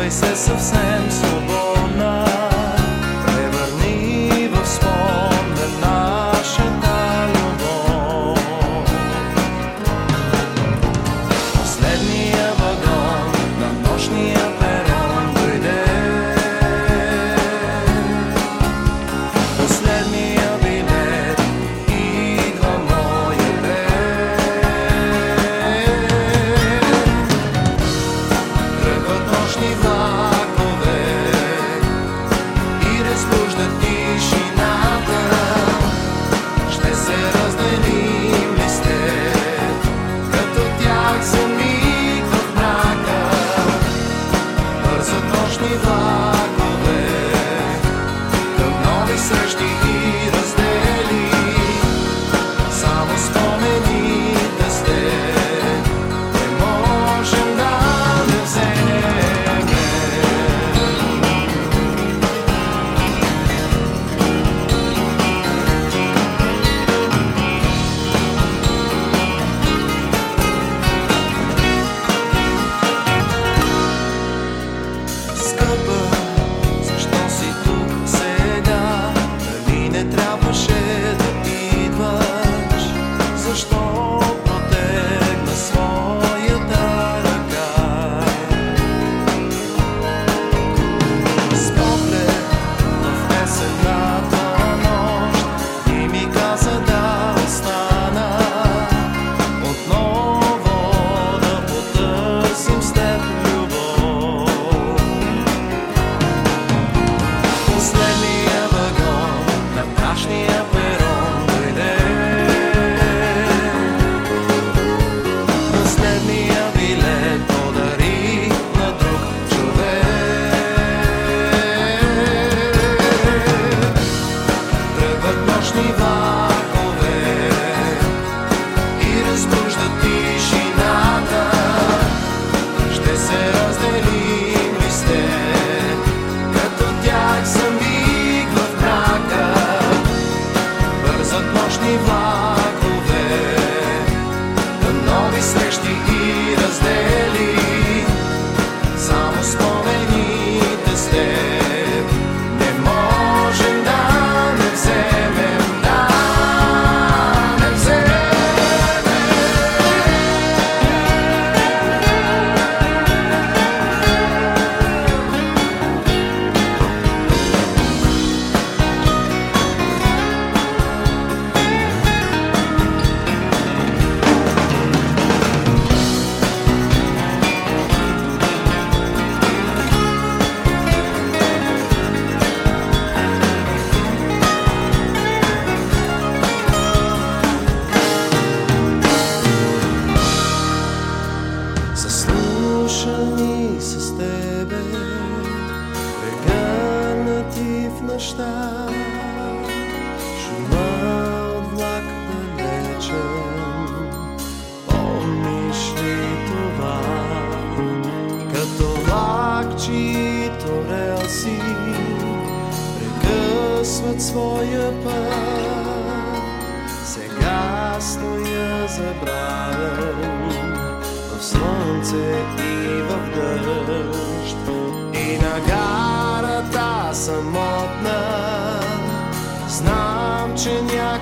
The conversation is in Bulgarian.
places of Samson. me by. нямаше да идваш, защо неща. Шума от влак далечен, помниш ли това? Като влак, чието релси прекъсват своя път. Сега стоя забравен в слънце и в дъжд. И на гарата съм uczyniach